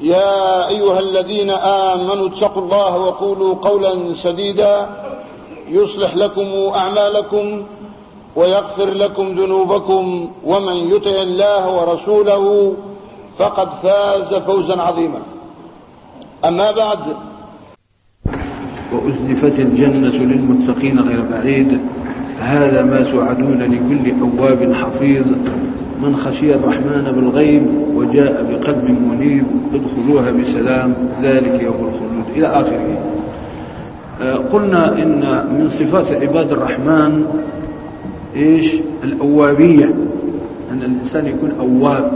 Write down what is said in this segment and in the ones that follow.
يا أيها الذين آمنوا اتقوا الله وقولوا قولا سديدا يصلح لكم أعمالكم ويغفر لكم ذنوبكم ومن يطع الله ورسوله فقد فاز فوزا عظيما. أما بعد وأزلفت الجنة للمتقين غير بعيد هذا ما توعدون لكل أواب حفيظ. من خشي الرحمن بالغيب وجاء بقلب منيب ادخلوها بسلام ذلك يوم الخلود. إلى آخره. قلنا إن من صفات عباد الرحمن إيش؟ الأوابية. أن الإنسان يكون أواب.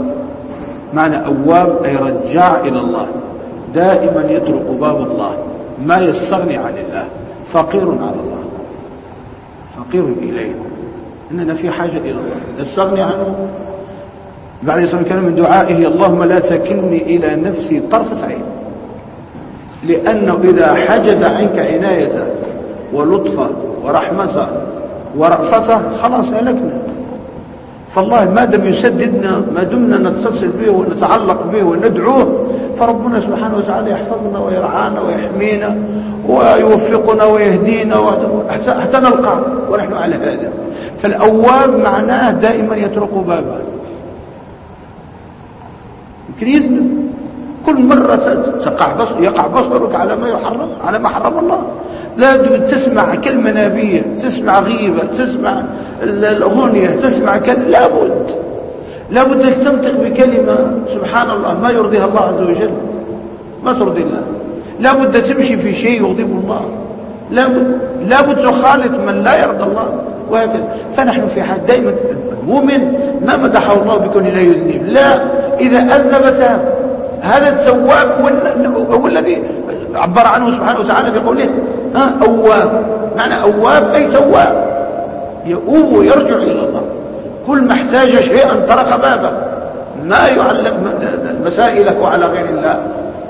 معنى أواب أي رجاع إلى الله. دائما يطرق باب الله. ما يستغني عن الله. فقير على الله. فقير إليه. إننا في حاجة إلى الله. نستغني عنه؟ بعد يسمى كان من دعائه اللهم لا تكلني إلى نفسي طرفة عين لأنه إذا حجز عنك عنايته ولطفه ورحمته ورأفته خلاص هلكنا فالله ما دام يسددنا ما دمنا نتصل به ونتعلق به وندعوه فربنا سبحانه وتعالى يحفظنا ويرعانا ويحمينا ويوفقنا ويهدينا حتى نلقاه. ونحن على هذا. فالأواب معناه دائما يطرق بابه. يذنب كل مرة تقع بصر يقع بصرك على ما يحرم على ما حرم الله. لابد تسمع كلمة نبية تسمع غيبة تسمع الأغنية تسمع كلمة لابد. لابد أنك تنطق بكلمة سبحان الله ما يرضيها الله عز وجل. ما ترضي الله. لابد تمشي في شيء يغضب الله. لابد لابد تخالط من لا يرضى الله. وهكذا. فنحن في حال دائما المؤمن ما مدحه الله بكون لا يذنب. لا. إذا أذنب تاب هذا التواب هو الذي عبر عنه سبحانه وتعالى بقوله ها أواب. معنى أواب أي تواب يؤوب ويرجع إلى الله. كل ما احتاج شيئا طرق بابه. ما يعلق مسائله على غير الله.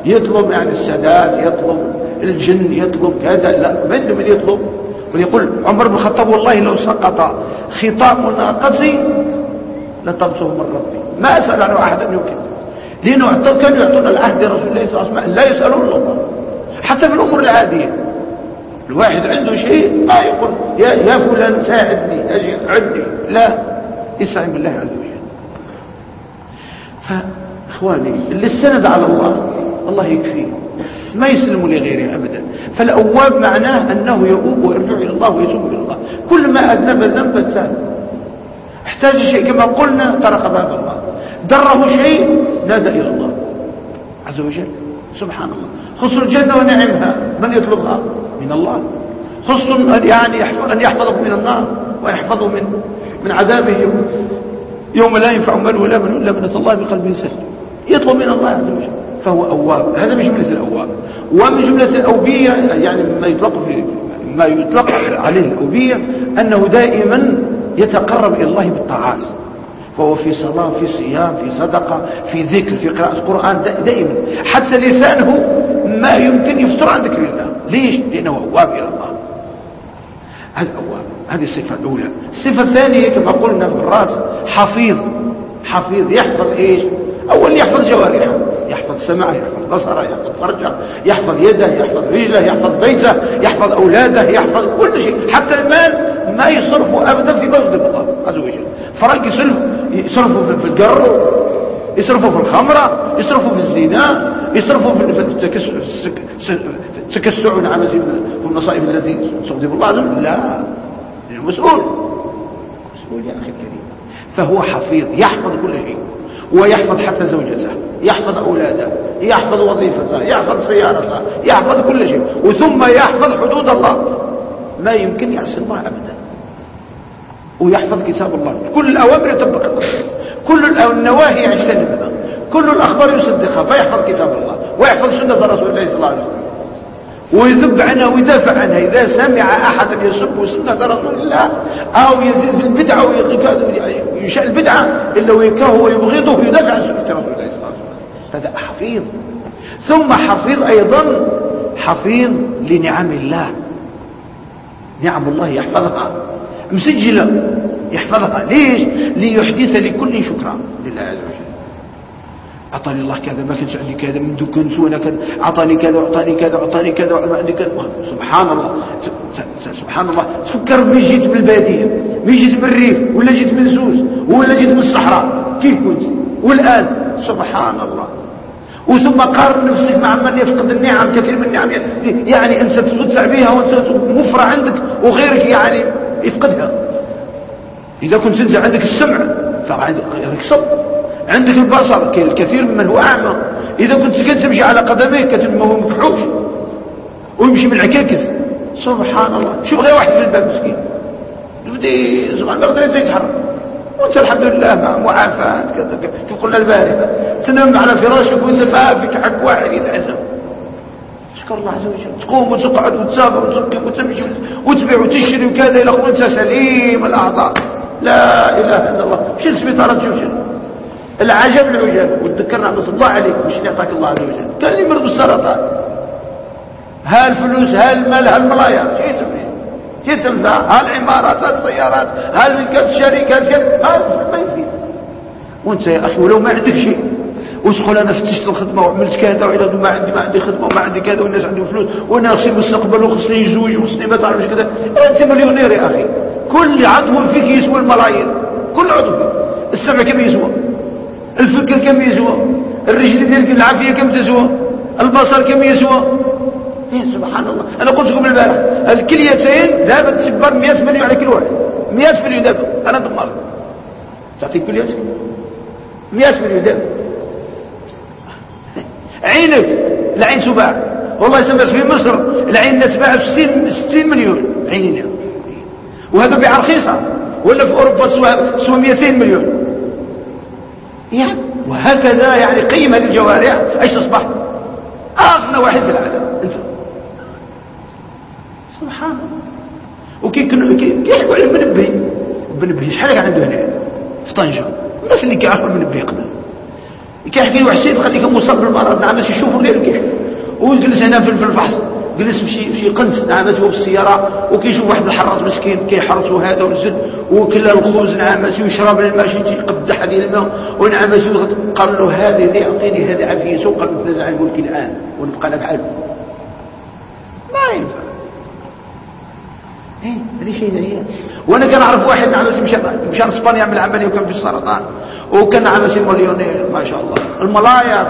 يطلب يعني السادات يطلب الجن يطلب كذا. لا من من يطلب. ويقول عمر بن الخطاب والله لو سقط خطام ناقصي لطلبته من ربي. ما أسأل عنه أحد أن يمكن لأنه كانوا يعطون العهد رسول الله صلى الله عليه وسلم؟ لا يسألون الله حتى في الأمور العادية. الواحد عنده شيء ما يقول يا, يا فلان ساعدني أجي عندي لا. يستعين بالله عز وجل. فإخواني اللي استند على الله الله يكفيه. ما يسلم لغيره أبدا. فالأواب معناه أنه يؤوب ويرجع إلى الله ويتوب إلى الله. كل ما أذنب ذنبا تاب احتاج شيء كما قلنا طرق باب الله. دره شيء نادى إلى الله. عز وجل. سبحان الله خص الجنة ونعمها. من يطلبها؟ من الله. خص يعني أن يحفظه من النار ويحفظه من من عذابه. يوم لا ينفع مال ولا من إلا من الله بقلبه سلم يطلب من الله عز وجل. فهو أواب. هذا من جملة الأواب. ومن جملة الأوبية يعني ما يطلق في ما يطلق عليه الأوبية أنه دائما يتقرب إلى الله بالطاعات. فهو في صلاة في صيام في صدقة في ذكر في قراءة القرآن دائما. حتى لسانه ما يمكن يفتر عن ذكر الله. ليش؟ لأنه أواب إلى الله. هذا أواب. هذه الصفة الأولى. الصفة الثانية كما قلنا في الرأس حفيظ. حفيظ يحفظ إيش؟ أول يحفظ جوارحه. يحفظ سمعه يحفظ بصره يحفظ فرجه يحفظ يده يحفظ رجله يحفظ بيته يحفظ أولاده يحفظ كل شيء. حتى المال ما يصرفه أبدا في بغض الله عز وجل. يصرف يصرفه في القر يصرفه في الخمرة يصرفه في الزنا يصرفوا في التكسع والعمزي والمصائب التي تغضب الله عز وجل. لا مسؤول. مسؤول يا أخي الكريم. فهو حفيظ يحفظ كل شيء ويحفظ حتى زوجته يحفظ أولاده يحفظ وظيفته يحفظ سيارته يحفظ كل شيء وثم يحفظ حدود الله. ما يمكن يعصي الله أبدا. ويحفظ كتاب الله. كل الأوامر يطبقها كل النواهي يجتنبها كل الأخبار يصدقها فيحفظ كتاب الله ويحفظ سنة رسول الله صلى الله عليه وسلم. ويذب عنها ويدافع عنها. إذا سمع أحدا يسب سنة رسول الله أو يزيد في البدعة وينشأ البدعة إلا ويكره ويبغضه ويدافع عن سنة رسول الله صلى الله عليه وسلم. هذا حفيظ. ثم حفيظ أيضا حفيظ لنعم الله. نعم الله يحفظها. مسجلة. يحفظها. ليش؟ ليحدث لكل شكرا. لله عز وجل. أعطاني الله كذا ما كنتش عندي كذا من كنت وأنا كذا. أعطاني كذا أعطاني كذا أعطاني كذا عندي كذا. سبحان الله سبحان الله تفكر من جيت من البادية من جيت من الريف ولا جيت من سوس ولا جيت من الصحراء. كيف كنت؟ والآن. سبحان الله وثم قارن نفسك مع من يفقد النعم كثير من النعم. يعني أنت تتسع بها وأنت مفرة عندك وغيرك يعني يفقدها. إذا كنت أنت عندك السمع فعندك صبر. عندك البصر الكثير ممن هو أعمى. إذا كنت سكنت تمشي على ما هو مكحوش ويمشي من العكاكس سبحان الله. شوف غير واحد في الباب مسكين. يبدي سبحان الله يقدر يتحرك وأنت الحمد لله مع معافاة كيف قلنا البارحة. تنام على فراشك وأنت ما فيك حق واحد يتعلم. اشكر الله عز وجل. تقوم وتقعد وتسافر وتركب وتمشي وتبيع وتشتري وكذا إلى وانت سليم الأعضاء. لا إله إلا الله. مشي للسبيطار تشوف شنو العجب العجاب. وتذكرنا بس الله عليك. مش يعطاك الله عز وجل؟ كان اللي مرض بالسرطان ها الفلوس ها المال ها الملايير شيء تبني شيء تنفع ها العمارات ها السيارات ها الشركات ها ما يفيد. وأنت يا أخي ولو ما عندك شيء. وتقول أنا فتشت الخدمة وعملت كذا واذا ما عندي ما عندي خدمة وما عندي كذا والناس عندهم فلوس وأنا خصني مستقبل وخصني يزوج وخصني ما تعرفش كذا. أنت مليونير يا أخي. كل عضو فيك يسوى الملايين. كل عضو فيك. السمع كم يسوى؟ الفكر كم يسوى؟ الرجل ديالك العافية كم تسوى؟ البصر كم يسوى؟ إيه سبحان الله أنا قلت لكم البارح الكليتين دابا تسبر 100 مليون على كل واحد. 100 مليون دابا أنا ضمن تعطيك كليتك 100 مليون دابا عينك العين تباع. والله سمعت في مصر؟ العين تباع ب 60 60 مليون. عيننا وهذا بيع رخيصه ولا في أوروبا سوى 200 مليون. يعني وهكذا يعني قيمة للجوارح. أيش تصبح اغنى واحد في العالم. أنت. سبحان الله. وكي يحكوا على المنبه. المنبه شحال عنده هنا في طنجة. الناس اللي كيعرفوا المنبه قبل. كيحكي السيد خليك مصاب بالمرض نعم يشوفوا غير كيف ويجلس هنا في الفحص جلس في في قنت نعمس هو بالسياره وكيشوف واحد الحراس مسكين كيحرس هذا ونزل وكل الخبز نعمس ويشرب الماء شي يقدح هذه الماء ونعمس قال له هذه ذي أعطيني هذه عافية قال له تنزع يقول لك الآن ونبقى أنا بحال ما ينفع. إيه هذه شيء هي وأنا كان أعرف واحد نعمس مشى مشى إسبانيا يعمل عمليه وكان في السرطان. وكان نعمس مليونير ما شاء الله. الملاير.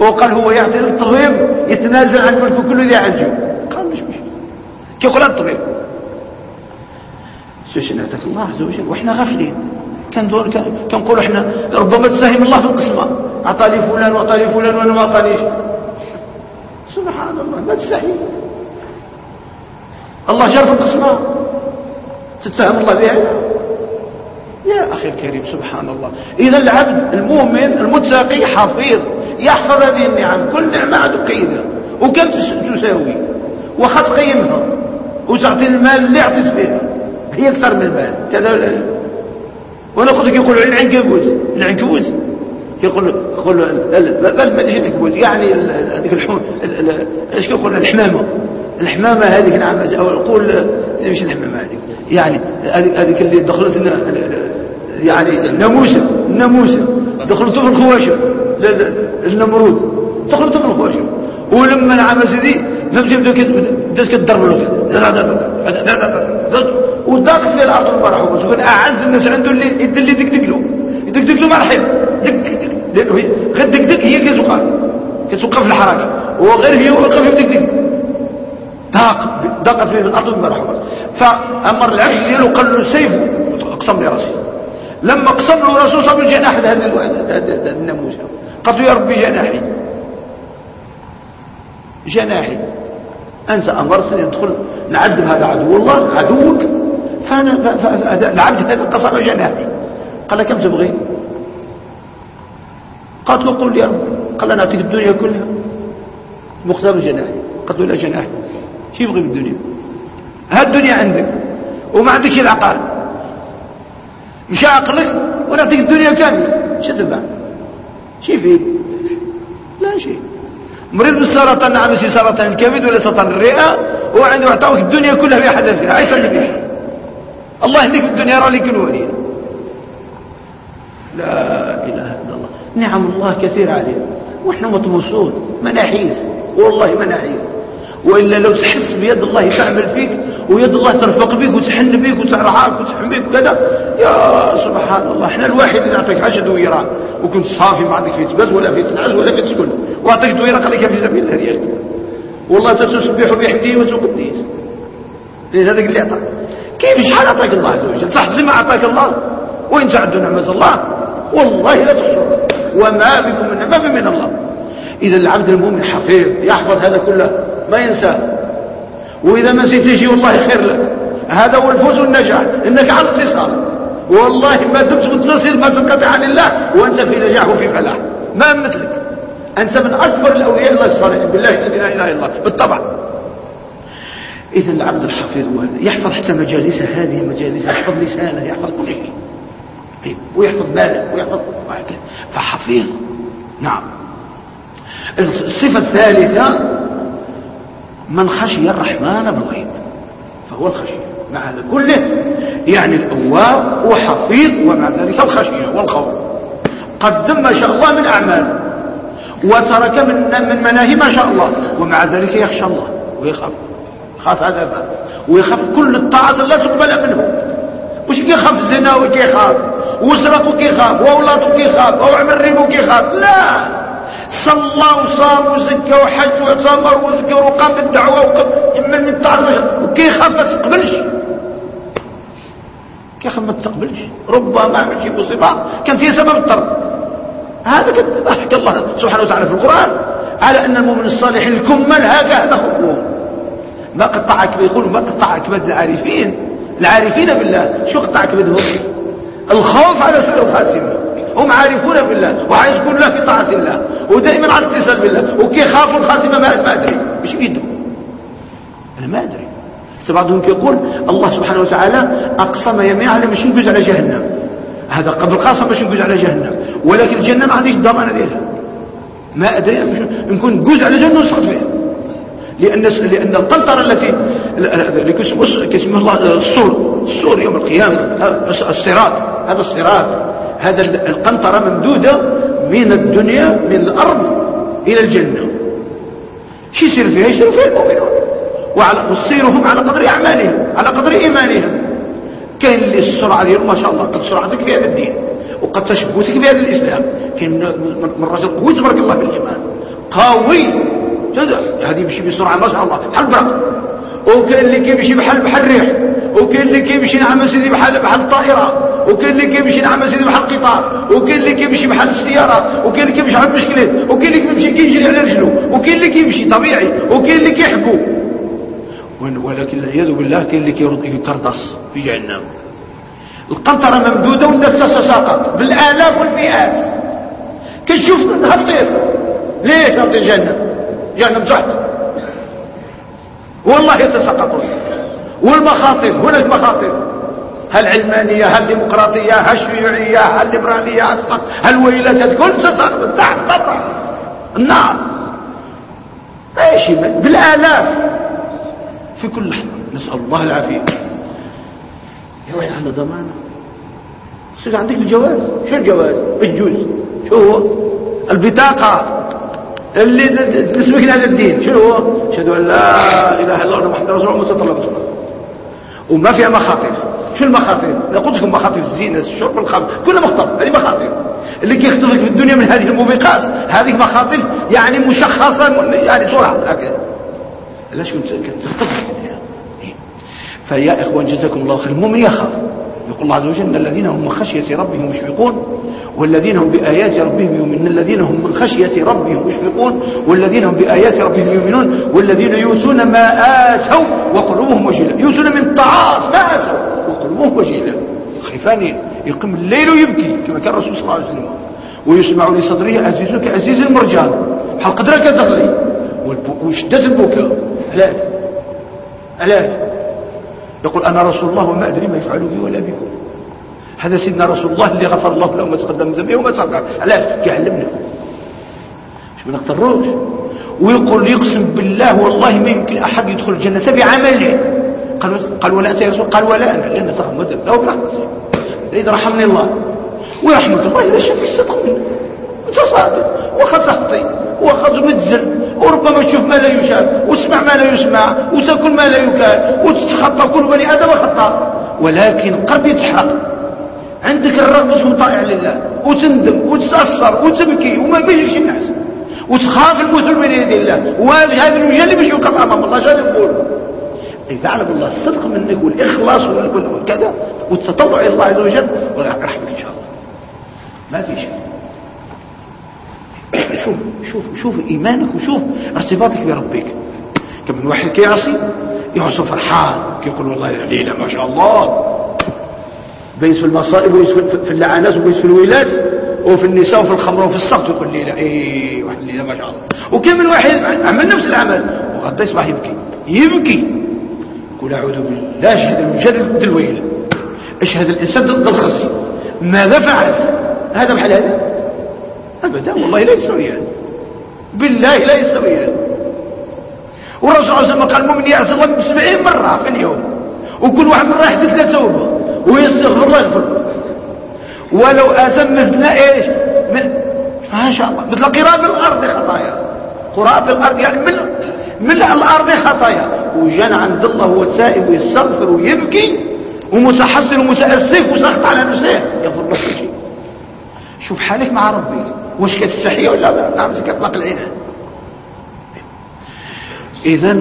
وقال هو يعطي الطبيب يتنازل عن ملكه كله اللي عنده قال مش مش كيقول الطبيب؟ سوشناتك الله عز وجل. وإحنا غافلين. كنقولوا إحنا ربما تساهم الله في القسمة. اعطى لي فلان واعطى لي فلان وأنا ما قاليش سبحان الله ما تستحي الله جار في القسمة. تتهم الله بها؟ يا أخي الكريم سبحان الله. إذا العبد المؤمن المتقي حفيظ يحفظ هذه النعم كل نعمة عنده قيدة. وكم تساوي؟ وخط قيمها. وتعطي المال اللي اعطيت فيها هي أكثر من المال. كذا ولا لا؟ لك يقول العنكبوت العنكبوت يقول يقول بل ما العنكبوت يعني هذيك الحوم إيش كيقول الحمامة. الحمامة هذيك نعم أو نقول مش الحمامة هذيك يعني هذيك اللي دخلت يعني الناموسه الناموسه دخلت في الخواشم النمرود دخلت في الخواشم ولما نعم سيدي فهمتي بدات كتضرب له وداقت في الأرض المرحوم شوف أعز الناس عنده اللي يد اللي دقدق له. يدقدق له مرحب. دق دق دق لأنه غير دقدق هي كيزقال كتوقف الحركة. وغير هي وقف يدك ضاق ضاقت به الأرض بما رحمت فأمر العبد ديالو قال له سيف أقسم لي راسي لما قسم له راسه صاب الجناح هذا الناموس قال له يا ربي جناحي. جناحي. أنت أمرتني أدخل نعذب هذا عدو الله عدوك. فأنا العبد هذا قصر جناحي. قال كم تبغي؟ قالت له قل يا رب. قال أنا أعطيك الدنيا كلها. مختار جناحي. قالت له لا جناحي. شو يبغي بالدنيا. ها الدنيا عندك وما عندكش العقل مش عقلك ونعطيك الدنيا كاملة. شو تبع شي فيه؟ لا شيء مريض بالسرطان نعم يصير سرطان الكبد ولا سرطان الرئة وعنده يعطوك الدنيا كلها في حدا فيها. عايز اللي فيها؟ الله يهديك الدنيا راه لك وليها لا إله إلا الله. نعم الله كثير علينا. وإحنا مطموسون. مناحيس. والله مناحيس. وإلا لو تحس بيد الله تعمل فيك ويد الله ترفق بك وتحن بك وترعاك وتحميك وكذا يا سبحان الله. إحنا الواحد اللي يعطيك عشر دويرات وكنت صافي ما عندك في تبز ولا في تنعس ولا في تسكن. وأعطيك دويرة خليك في سبيل الله ديالك والله تسبح بحمده وتقديس لأن هذاك اللي أعطاك. كيف شحال أعطاك الله عز وجل؟ صح زي ما أعطاك الله؟ وإن تعدوا نعمة الله والله لا تحصر وما بكم من نعمة من الله. إذا العبد المؤمن حفيظ يحفظ هذا كله. ما ينساه وإذا ما نسيت يجي والله خير لك. هذا هو الفوز والنجاح. إنك على اتصال والله ما دمت متصل ما تنقطع عن الله. وأنت في نجاح وفي فلاح. ما مثلك. أنت من أكبر الأولياء الله الصالحين. بالله لا إله إلا الله. بالطبع. اذا العبد الحفيظ يحفظ حتى مجالسه هذه مجالسه يحفظ لسانه. يحفظ كل شيء طيب، ويحفظ ماله. ويحفظ فحفيظ. نعم. الصفة الثالثة من خشي الرحمن بالغيب فهو الخشي. مع هذا كله يعني الأواب وحفيظ ومع ذلك الخشية والخوف. قدم ما شاء الله من أعمال وترك من من مناهي ما شاء الله ومع ذلك يخشى الله ويخاف. يخاف هذا ويخاف كل الطاعات لا تقبل منه. وش كيخاف الزنا وكيخاف وسرق وكيخاف واولاد وكيخاف أو عمل ريب وكيخاف لا! صلى وصام وزكى وحج واعتمر وذكر وقام بالدعوه وقام من الطاعات وكيخاف ما تقبلش كيف ما تستقبلش. ربما عمل شيء مصيبة. كان فيها سبب الطرد هذا كان حكى الله سبحانه وتعالى في القرآن. على أن المؤمن الصالح الكمل هكذا خوفهم ما قطع يقولوا ما قطع كبد العارفين. العارفين بالله. شو قطع كبدهم الخوف على سوء الخاتمه هم عارفون بالله وعايزكون له في طاعة الله ودائما على اتصال بالله وكي خافوا الخاتمة ما أدري. مش بيدهم. أنا ما أدري. بعضهم يقول الله سبحانه وتعالى أقسم يمين على مش ينجز على جهنم. هذا قبل قاسم باش ينجز على جهنم. ولكن الجنة ما عنديش الضمانة ديالها ما أدري. نكون جوز على جهنم ونسقط فيها. لأن لأن القنطرة التي كيسمى الله الصور الصور يوم القيامة. الصراط. هذا الصراط. هذا القنطرة ممدودة من الدنيا من الأرض إلى الجنة. شو يصير فيها؟ يصير فيها المؤمنون. وسيرهم على قدر أعمالهم على قدر إيمانهم. كاين اللي السرعة ديالهم ما شاء الله قد سرعتك في هذا الدين وقد تشبتك في هذا الإسلام. كاين من الرجل قوي تبارك الله بالإيمان. قوي. هذه يمشي بسرعة ما شاء الله بحال البرق. وكاين اللي كيمشي بحال بحال الريح. اللي كيمشي نعم سيدي بحال بحال الطائرة اللي كيمشي نعم سيدي بحال القطار اللي كيمشي بحال السيارة اللي كيمشي بحال المشكلات اللي كيمشي كيجري على رجله اللي كيمشي طبيعي اللي كيحكو. ولكن العياذ بالله كاين اللي كيرد يكردص في جهنم. القنطرة ممدودة والناس تتساقط بالآلاف والمئات. كتشوف هطير ليش؟ هبط جهنم. جهنم تحت والله يتساقطون. والمخاطر هناك مخاطر هل علمانية هل ديمقراطية هل شيوعية هل ليبرالية هل ويلات كل تساقط تحت طبعا النار. إيش بالآلاف. في كل لحظة. نسأل الله العافية. يا وين على ضمانة صير عندك الجواز. شو الجواز؟ الجوز. شو هو؟ البطاقة. اللي تسمك لهذا الدين شو هو؟ أشهد أن لا إله إلا الله محمد رسول الله. وسلم وما فيها مخاطر. شو المخاطر؟ أنا قلت لكم مخاطر الزينة الشرب الخمر كلها مخطر هذه مخاطر. اللي كيخطرك في الدنيا من هذه الموبقات هذه مخاطر يعني مشخصة يعني صورة. هكذا علاش كنت تخطف فيا إخوان جزاكم الله خير. المؤمن يخاف. يقول الله عز وجل إن الذين هم من خشية ربهم مشفقون والذين هم بآيات ربهم يؤمنون الذين هم من خشية ربهم مشفقون والذين هم بآيات ربهم يؤمنون والذين يؤتون ما آتوا وقلوبهم وجلة. يؤتون من الطعاس ما آتوا وقلوبهم وجلة. خيفان يقيم الليل ويبكي كما كان الرسول صلى الله عليه وسلم. ويسمع لصدره عزيز كعزيز المرجان بحال قدرك تغلي وشدة البكاء. علاش علاش يقول أنا رسول الله وما أدري ما يفعل بي ولا بكم. هذا سيدنا رسول الله اللي غفر الله له ما تقدم من ذنبه وما تقدم. علاش كيعلمنا مش ما نختاروش ويقول يقسم بالله والله ما يمكن أحد يدخل الجنة بعمله. قال قال ولا أنت يا رسول قال ولا أنا لأن صاحب مدر له برحمته إذا رحمني الله. ورحمة الله إذا شاف الصدق منه. وخذ تخطي وخذ متزن وربما تشوف ما لا يشاف وتسمع ما لا يسمع وتأكل ما لا يكال وتتخطى كل بني آدم خطا ولكن قلبي يتحرق عندك الرغبه تكون طائع لله وتندم وتتأثر وتبكي وما بيجيش الناس. وتخاف المثل بين يدي الله. وهذا الوجه اللي باش يوقف أمام الله شنو نقول؟ إذا علم الله الصدق منك والإخلاص والكذا والتطلع إلى الله عز وجل رحمك إن شاء الله. ما في شيء. شوف شوف شوف إيمانك وشوف ارتباطك بربك. كم من واحد كيعصي يعصي فرحان كيقول والله ليلة ما شاء الله. بيس في المصائب وبيس في اللعنات وبيس في الويلات وفي النساء وفي الخمر وفي السقط يقول ليلة إيه واحد ما شاء الله. وكم من واحد عمل نفس العمل. وغدا يصبح يبكي يبكي. يقول أعوذ بالله أشهد المجرد ضد الويل. أشهد الإنسان ضد الخصي. ماذا فعلت هذا بحال هذا. أبدا والله لا يستويان بالله لا يستويان والرسول صلى الله عليه وسلم قال المؤمن يعصي الله بسبعين مرة في اليوم وكل واحد مرة يحدث له توبة ويستغفر الله يغفر ولو أثم مثل إيش؟ من ما شاء الله. مثل قراب الأرض خطايا. قراب الأرض يعني من من الأرض خطايا. وجانا عند الله هو السائب ويستغفر ويبكي ومتحسن ومتأسف وسخط على نفسه. يغفر الله كل شيء. شوف حالك مع ربك واش كتستحي ولا لا؟ نعم كيطلق العنان اذا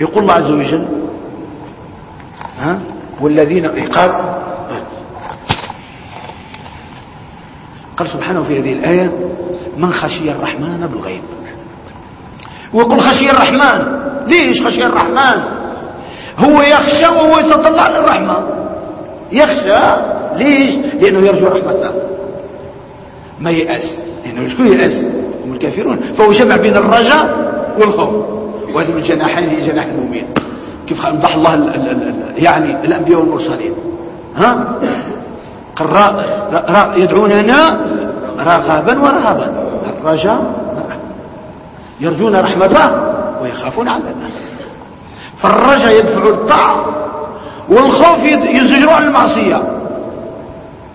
يقول الله عز وجل ها والذين قال قال سبحانه في هذه الآية من خشي الرحمن بالغيب. ويقول خشي الرحمن. ليش خشي الرحمن؟ هو يخشى وهو يتطلع للرحمة. يخشى ليش؟ لأنه يرجو رحمته. ما يأس لأنه شكون يأس؟ هم الكافرون. فهو جمع بين الرجاء والخوف. وهذا من جناحين جناح المؤمن كيف مدح الله ال ال ال يعني الأنبياء والمرسلين. ها؟ يدعوننا رغبا ورهبا الرجاء يرجون رحمته ويخافون عذابه. فالرجاء يدفع الطاعة والخوف يزجر عن المعصية.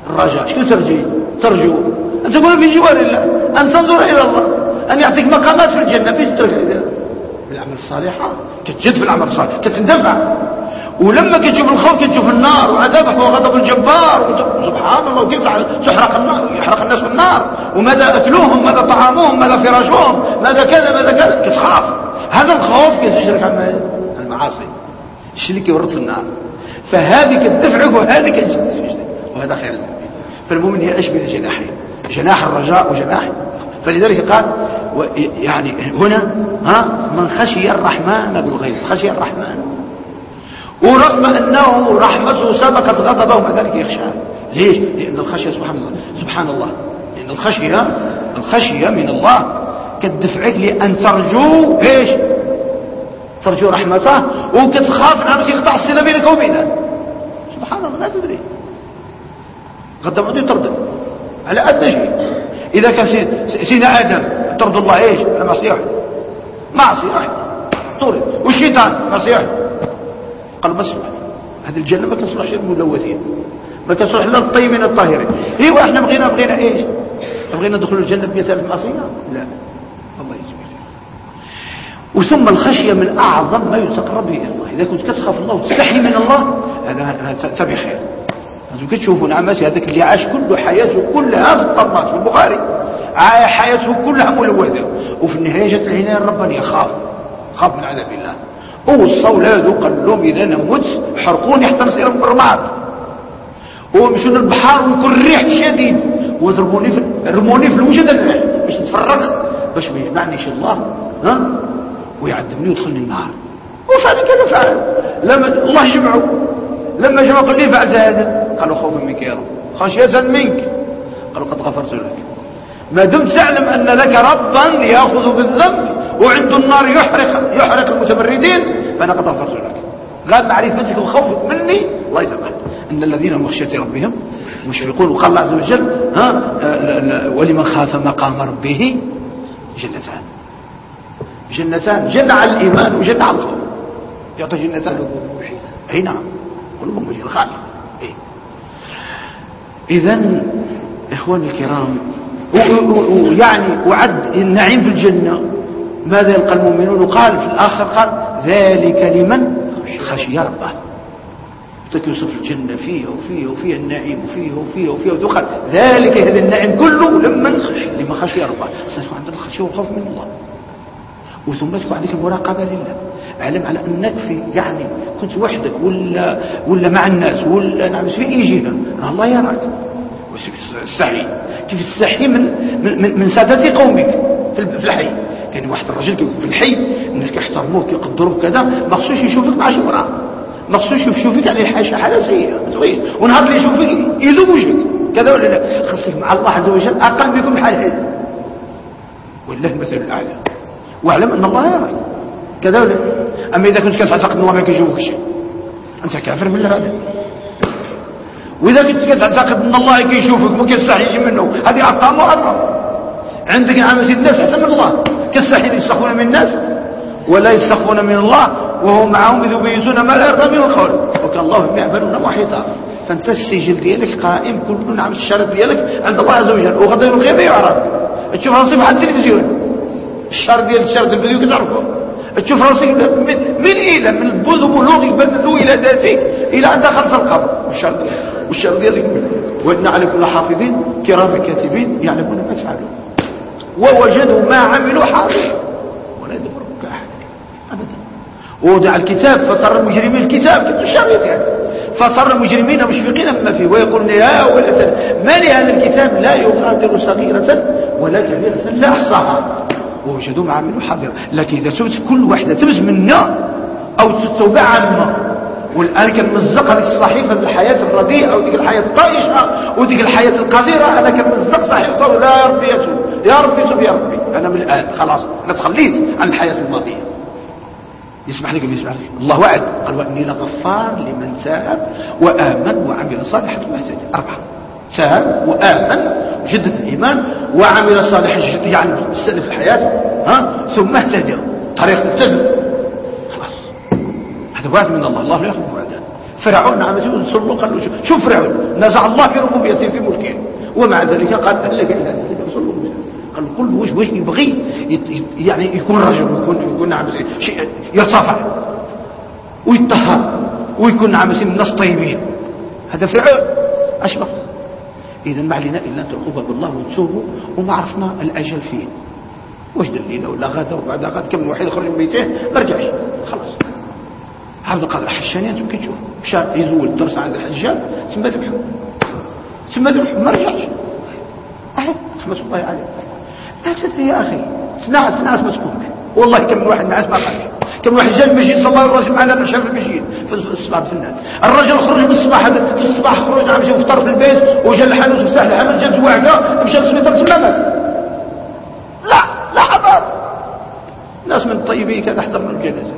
الرجاء شو ترجي؟ ترجو. أن تكون في جوار الله أن تنظر إلى الله أن يعطيك مقامات في الجنة في بالأعمال الصالحة تتجد في الأعمال الصالحة تتندفع ولما كتشوف الخوف كتشوف النار وعذابه وغضب الجبار سبحان الله وكيف تحرق النار يحرق الناس في النار. وماذا أكلوهم؟ ماذا طعامهم ماذا فراشهم ماذا كذا؟ ماذا كذا؟ كتخاف هذا الخوف كيزجرك عن المعاصي؟ الشيء اللي كيورط في النار؟ فهذه كتدفعك وهذه كتجد وهذا خير المؤمن فالمؤمن يعيش بين جناحين جناح الرجاء وجناح فلذلك قال يعني هنا ها من خشي الرحمن بالغيب خشي الرحمن. ورغم أنه رحمته سبقت غضبه مع ذلك يخشى. ليش؟ لأن الخشية سبحان الله سبحان الله. لأن الخشية الخشية من الله. كتدفعك لأن ترجو إيش؟ ترجو رحمته وكتخاف أن تقطع الصلة بينك وبينه سبحان الله لا تدري. غدا ما يطردك على أدنى شيء. إذا كان سيدنا آدم طرد الله إيش؟ على معصية. معصية طرد والشيطان معصية قال بس هذه الجنة ما تصلحش للملوثين ما تصلح إلا الطيبين الطاهرين. إيه وإحنا بغينا بغينا إيش؟ بغينا ندخل الجنة بمثال المعصية لا. الله يسمح وثم الخشية من أعظم ما يتقرب به الله. إذا كنت كتخاف الله وتستحي من الله هذا تبي خير. أنتم كتشوفوا نعمات هذاك اللي عاش كل حياته كلها في الطرمات في البخاري. حياته كلها ملوثة. وفي النهاية جت العناية الربانية خاف خاف من عذاب الله. ووصى اولاده قال لهم إذا نموت حرقوني حتى نصير بالرماد ومشوا للبحر ويكون الريح شديد. وضربوني في رموني في الوجد الريح باش نتفرق باش ما يجمعنيش الله. ها؟ ويعذبني ويدخلني النار وفعل كذا فعل؟ لما الله جمعه لما جمعه قال لي فعلت هذا؟ قالوا خوفا منك يا رب. خشية منك. قالوا قد غفرت لك. ما دمت تعلم أن لك ربا يأخذ بالذنب وعند النار يحرق, يحرق المتمردين فأنا قد غفرت لك. قال معرفتك الخوف مني؟ الله يسامحك. إن الذين من خشية ربهم مشفقون. وقال الله عز وجل ها ولمن خاف مقام ربه؟ جنتان. جنتان. جنة على الإيمان وجنة على الخوف. يعطي جنتان. أي نعم. قلوبهم وجه الخالق. إيه. إذا إخواني الكرام ويعني وعد النعيم في الجنة. ماذا يلقى المؤمنون؟ وقال في الآخر قال ذلك لمن؟ خشي ربه. يوصف الجنة فيها وفيها وفيها النعيم وفيها وفيها وفيها وقال ذلك هذا النعيم كله لمن خشي لمن خشي ربه. سيكون عندنا الخشية والخوف من الله. وثم تكون عندك المراقبة لله. اعلم على أنك في يعني كنت وحدك ولا ولا مع الناس ولا نعم في جهه الله يراك. السحي كيف السحي من من, من سادة قومك في الحي؟ كان واحد الرجل في الحي الناس كيحترموه كيقدروه كذا ما خصوش يشوفك مع شمرة ما خصوش يشوفك على حاجة حالة سيئة زوين ونهار اللي يشوفك يذوب وجهك. كذا ولا لا؟ خصك مع الله عز وجل أقل بكم بحال هذا. والله المثل الأعلى. واعلم أن الله يراك. كذا ولا أما إذا كنت كتعتقد إن الله ما كيشوفك شيء. أنت كافر بالله هذا. وإذا كنت كتعتقد إن الله كيشوفك ما كيستحيش منه هذه اقام واقام عندك سيد الناس أحسن من الله. كالسحيل يستخفون من الناس ولا يستخفون من الله وهم معهم اذ يبيزون ما لا يرضى من القول. وكان الله بما يعملون محيطا. فانت السجل ديالك قائم كل نعم الشرط ديالك عند الله عز وجل. وغدا يوم القيامه يعرف. تشوف راسك على التلفزيون. الشر ديال الشر ديال الفيديو كتعرفه تشوف راسك من, إلى؟ من البلوغ يبلغ إلى ذاتك إلى أن دخلت القبر. والشر والشر ديالك وإن عليكم لحافظين كرام كاتبين يعلمون ما تفعلون ووجدوا ما عملوا حاضر. ولا يذكر ربك أحد. أبدا. ووضع الكتاب فصر المجرمين الكتاب. كتاب الشريط يعني فصر المجرمين مشفقين مما فيه. ويقولون يا ولد ما لهذا الكتاب؟ لا يغادر صغيرة ولا كبيرة لا أحصاها. ووجدوا ما عملوا حاضر لكن إذا تبت كل واحدة تبت منا أو تتوبع عنا والآن كنمزق هذيك الصحيفة بالحياة الرديئة وديك الحياة الطائشة وديك الحياة القذرة. أنا كنمزق صحيفة لا يا ربي يتوب يا ربي يا ربي. أنا من الآن خلاص أنا تخليت عن الحياة الماضية يسمح لك يسمح لك. الله وعد. قال وإني لغفار لمن تاب وآمن وعمل صالحا. واهتدى أربعة. تاب وآمن وجدد الإيمان وعمل صالحا يعني في الحياة ها؟ ثم اهتدى. طريق ملتزم. هذا وعد من الله. الله لا يخلف وعده. فرعون نعم صلوا قال له شوف فرعون. نزع الله في ربوبيته في ملكه. ومع ذلك قال هل لك الا صلوا قال كل وش وش يبغي يعني يكون رجل ويكون يكون نعم شيء يرتفع ويطهر ويكون نعم من الناس طيبين. هذا فرعون. اش إذا ما علينا إلا أن ترقبوا بالله وتسوبوا وما عرفنا الأجل فين واش دلينا ولا غدا وبعد غدا كم واحد يخرج من بيته ما رجعش. خلاص. عبد القادر الحشاني أنتم كتشوفوا مشى يزول الدرس عند الحجاج ثم ذبحوا ثم ذبحوا ما رجعش. رحمه الله عليه لا تدري يا أخي تنعس تنعس ما والله كم واحد نعس ما قال. كم واحد جاء المسجد صلى الله عليه معنا نمشي في المسجد في الصباح الفنان الرجل خرج من الصباح في الصباح خرج عم يشوف في البيت وجا الحانوت وفتح الحانوت جات واعدة؟ مشى للسبيطار تما مات لا لحظات ناس من الطيبين كان تحضر من الجنازة.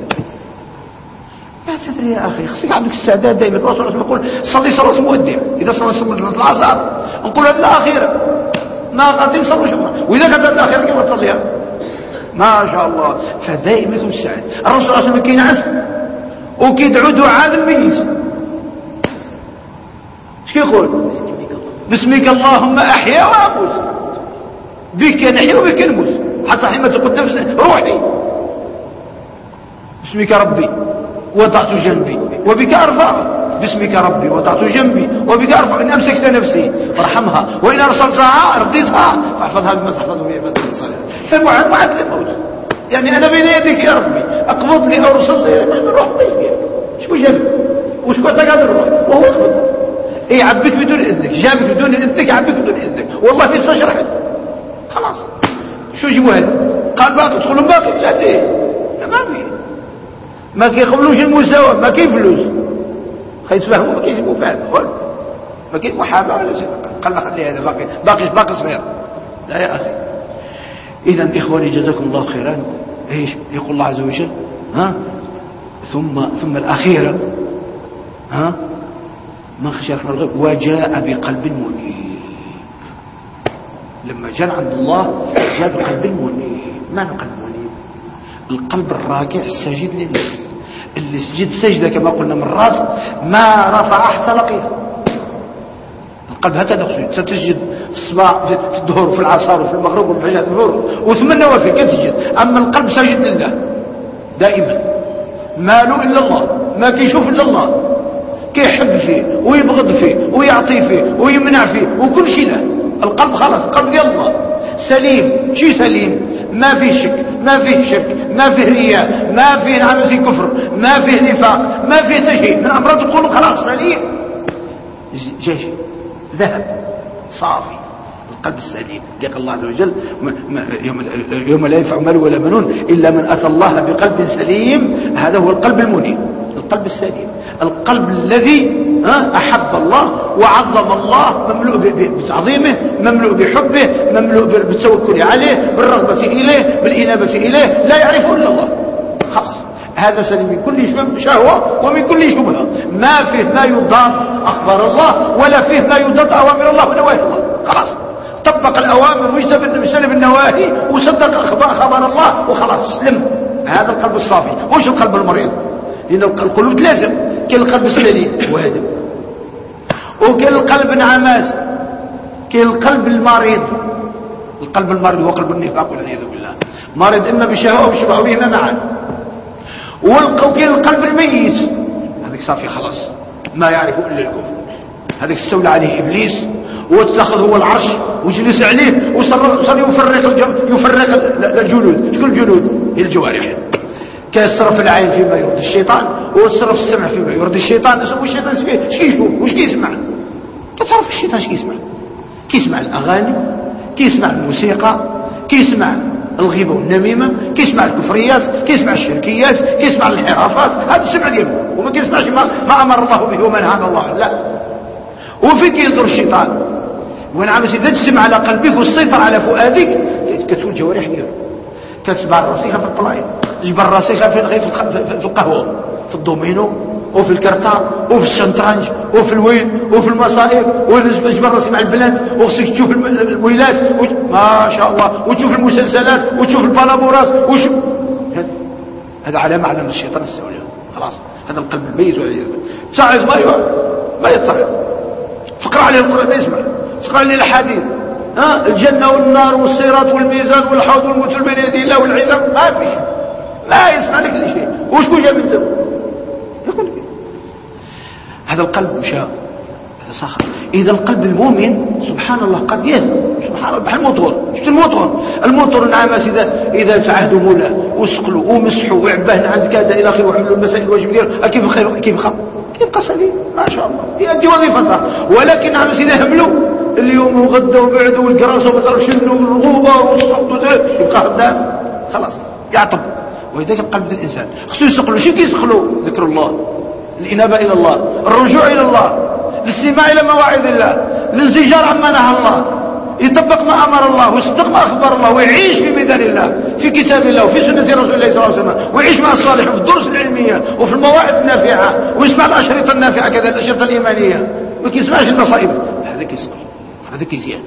لا تدري يا أخي خصك عندك استعداد دائما. الرسول صلى يقول صلي صلاة مودع إذا صلى صلاة العصر. نقول هذه الأخيرة. ما غادي نصلي شكرا. وإذا كانت الأخيرة كيف تصليها؟ ما شاء الله. فدائما يكون السعادة الرسول صلى الله عليه وسلم كينعس وكيدعو دعاء الميت. اش كيقول باسمك اللهم أحيا وأموت. بك نحيا وبك نموت. حتى حين ما تقول نفس روحي. باسمك ربي. وضعت جنبي. وبك أرفع باسمك ربي وضعت جنبي وبك أرفع إن أمسكت نفسي. فارحمها. وإن أرسلتها رديتها فاحفظها بما تحفظ به عبادك الصالحين. فالمعد معد للموت يعني أنا بين يديك يا ربي. أقبض لي أو رسل لي روح طيب شو جنب وش كنت قادر وهو أخبط إيه عبك بدون إذنك. جابك بدون إذنك عبك بدون إذنك. والله في شرحت خلاص. شو جيبوا هذا قال باقي تدخلوا باقي؟ لا ما في. ما كيقبلوش المساواة ما كاين فلوس خيتفهموا ما كاينش مفاهمة ما كاين محاباة ولا شيء. قال خلي هذا باقي. باقي باقي صغير. لا يا أخي. إذا إخواني جزاكم الله خيرا. إيش؟ يقول الله عز وجل. ها؟ ثم ثم الأخيرة. ها؟ ما الرحمن وجاء بقلب منيب. لما جاء عند الله جاء بقلب منيب. ما قلب منيب؟ القلب الراكع الساجد لله اللي سجد سجدة كما قلنا من الراس ما رفع حتى القلب هكذا ستسجد في الصباح في الظهر وفي العصر وفي المغرب وفي العشاء وثم النوافل كتسجد أما القلب ساجد لله دائما. ما له إلا الله ما كيشوف إلا الله. كيحب فيه ويبغض فيه ويعطي فيه ويمنع فيه وكل شيء له. القلب خلاص ديال الله سليم شي سليم؟ ما فيه شك ما فيه شرك ما فيه رياء ما فيه نعمة كفر ما فيه نفاق ما فيه تشيء من أمراض القلوب خلاص سليم. جيش ذهب صافي. القلب السليم. قال الله عز وجل يوم, لا ينفع مال ولا منون إلا من أتى الله بقلب سليم. هذا هو القلب المنيب القلب السليم. القلب الذي أحب الله وعظم الله مملوء بتعظيمه مملوء بحبه مملوء بالتوكل عليه بالرغبة إليه بالإنابة إليه لا يعرف إلا الله. خلاص. هذا سليم من كل شهوة ومن كل شبهة. ما فيه ما يضاد أخبار الله ولا فيه ما يضاد أوامر الله ونواهي الله. خلاص. طبق الأوامر ويجتنب النواهي وصدق خبر الله وخلاص. سلم هذا القلب الصافي. وش القلب المريض؟ لأن القلوب لازم القلب السليم وهذا وكاين القلب النعماس كاين القلب المريض. القلب المريض هو قلب النفاق والعياذ بالله. مريض أو بشبع بهما معا وكاين القلب الميت. هذيك صافي خلاص. ما يعرف إلا الكفر. هذيك استولى عليه إبليس واتخذ هو العرش وجلس عليه وصار يفرق يفرق الجلود شكون الجلود هي الجوارح. كيصرف العين فيما يرضي الشيطان ويصرف السمع فيما يرضي الشيطان. وش الشيطان إيش كيشوف؟ وش كيسمع. كتعرف الشيطان إيش كيسمع؟ كيسمع الأغاني كيسمع الموسيقى كيسمع الغيبة والنميمة كيسمع الكفريات كيسمع الشركيات كيسمع الانحرافات. هذا السمع ديالو وما كيسمعش ما, ما أمر الله به وما نهى الله. لا. وفين كيضر الشيطان. وين عم اذا تسمع على قلبك والسيطر على فؤادك. كتكون الجوارح ديالو كتبع الرصيخه في الطلايق جبر راسي في غير في القهوة في الدومينو وفي الكرتا وفي الشنطرنج وفي الوين وفي المصائب وجبر راسي مع البنات وخصك تشوف الويلات ما شاء الله وتشوف المسلسلات وتشوف البالابوراس وشوف هذا علامة على الشيطان السوري خلاص هذا القلب الميت صعد ما ما يتصعد فقرأ عليه القرآن ما يسمع. فقرأ عليه الحديث ها الجنة والنار والصراط والميزان والحوض والموت بين يدي الله والعزام ما فيه لا يسمع لك شيء وشكون جاب انت هذا القلب مشى هذا صخر. إذا القلب المؤمن سبحان الله قد يهدى سبحان الله بحال الموتور. شفت الموتور؟ الموتور النعماس اذا إذا تعهدوا مولا وسقلوا ومسحوا وعباه عند كذا إلى آخره وعملوا المسائل الواجب ديالو كيف خير كيف خير؟ كيبقى سليم ما شاء الله. يؤدي وظيفته ولكن نعماس اذا هملوا اليوم وغدا وبعد والكراسه وما شنو والغوبه والسقط يبقى خدام خلاص يعطب ولذلك قلب الإنسان. خصو يسقلوا شو كيسقلوا ذكر الله. الإنابة إلى الله. الرجوع إلى الله. الاستماع إلى مواعظ الله. الانزجار عما نهى الله. يطبق ما أمر الله. ويصدق ما أخبر الله. ويعيش في ميدان الله. في كتاب الله. وفي سنة رسول الله صلى الله عليه وسلم. ويعيش مع الصالح وفي الدروس العلمية. وفي المواعظ النافعة. ويسمع الأشرطة النافعة. كذا الأشرطة الإيمانية. ما كيسمعش المصائب هذا كيسقل. هذا كيزيان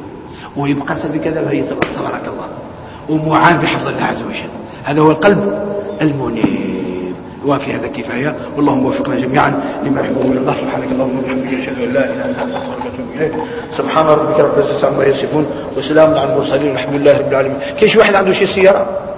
ويبقى سبب كذا فهي تبارك الله. ومعان بحفظ الله عز وجل. هذا هو القلب المنيب. وفي هذا كفاية واللهم وفقنا جميعا لما يحبه الله. سبحانك اللهم وبحمدك أشهد أن لا إله إلا أنت أستغفرك وأتوب إليك. سبحان ربك رب العزة عما يصفون وسلام على المرسلين والحمد لله رب العالمين. كاين شي واحد عنده شي سيارة؟